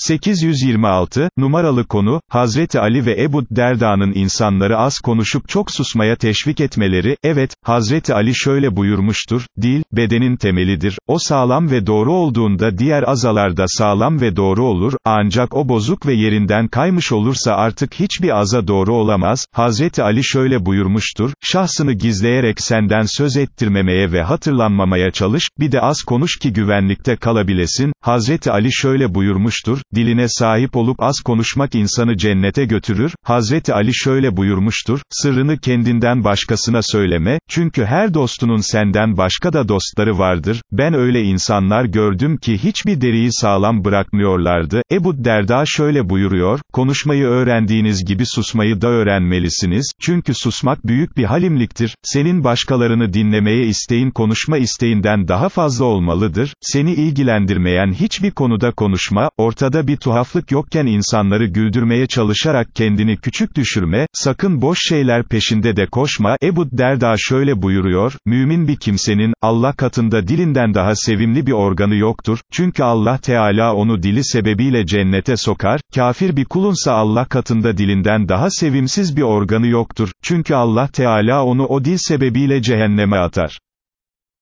826, numaralı konu, Hazreti Ali ve Ebu Derda'nın insanları az konuşup çok susmaya teşvik etmeleri, evet, Hazreti Ali şöyle buyurmuştur, dil, bedenin temelidir, o sağlam ve doğru olduğunda diğer azalar da sağlam ve doğru olur, ancak o bozuk ve yerinden kaymış olursa artık hiçbir aza doğru olamaz, Hazreti Ali şöyle buyurmuştur, şahsını gizleyerek senden söz ettirmemeye ve hatırlanmamaya çalış, bir de az konuş ki güvenlikte kalabilesin, Hazreti Ali şöyle buyurmuştur, diline sahip olup az konuşmak insanı cennete götürür, Hazreti Ali şöyle buyurmuştur, sırrını kendinden başkasına söyleme, çünkü her dostunun senden başka da dostları vardır, ben öyle insanlar gördüm ki hiçbir deriyi sağlam bırakmıyorlardı, Ebu Derda şöyle buyuruyor, konuşmayı öğrendiğiniz gibi susmayı da öğrenmelisiniz, çünkü susmak büyük bir halimliktir, senin başkalarını dinlemeye isteğin konuşma isteğinden daha fazla olmalıdır, seni ilgilendirmeyen hiçbir konuda konuşma, ortada bir tuhaflık yokken insanları güldürmeye çalışarak kendini küçük düşürme, sakın boş şeyler peşinde de koşma, Ebu Derda şöyle buyuruyor, mümin bir kimsenin, Allah katında dilinden daha sevimli bir organı yoktur, çünkü Allah Teala onu dili sebebiyle cennete sokar, kafir bir kulunsa Allah katında dilinden daha sevimsiz bir organı yoktur, çünkü Allah Teala onu o dil sebebiyle cehenneme atar.